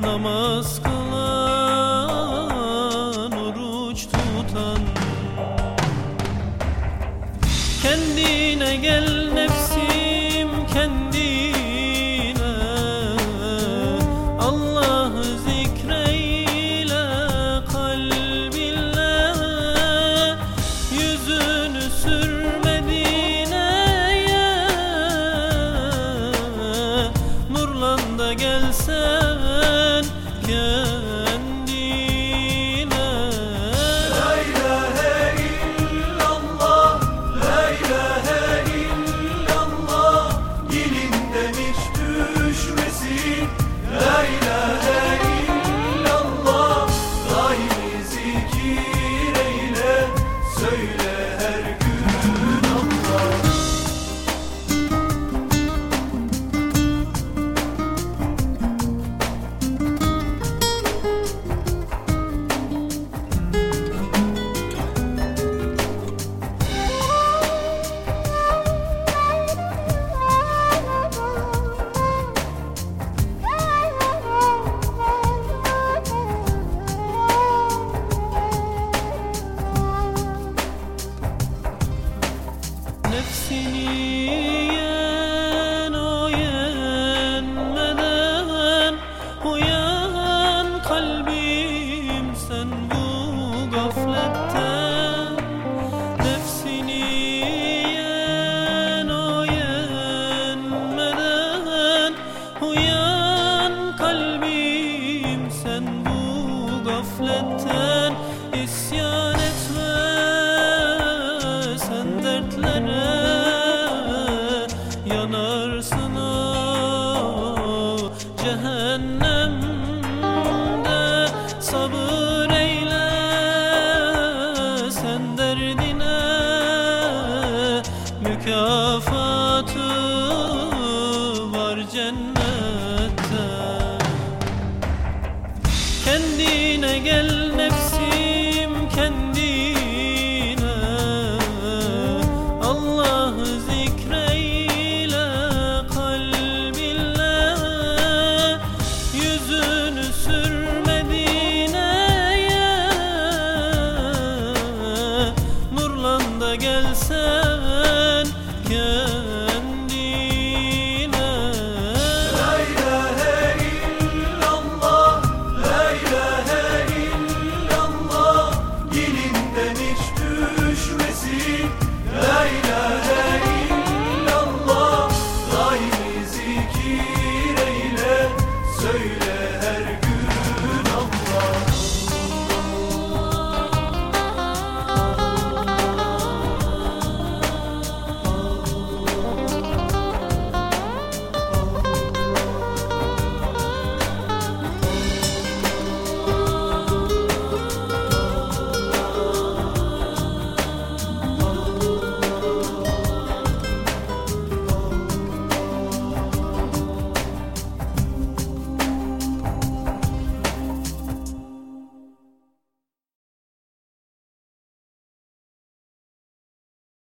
namaz kılar cehennemde sabır eyle sen derdine mükafatı var cennette. Kendine gel nefsim kendi söyle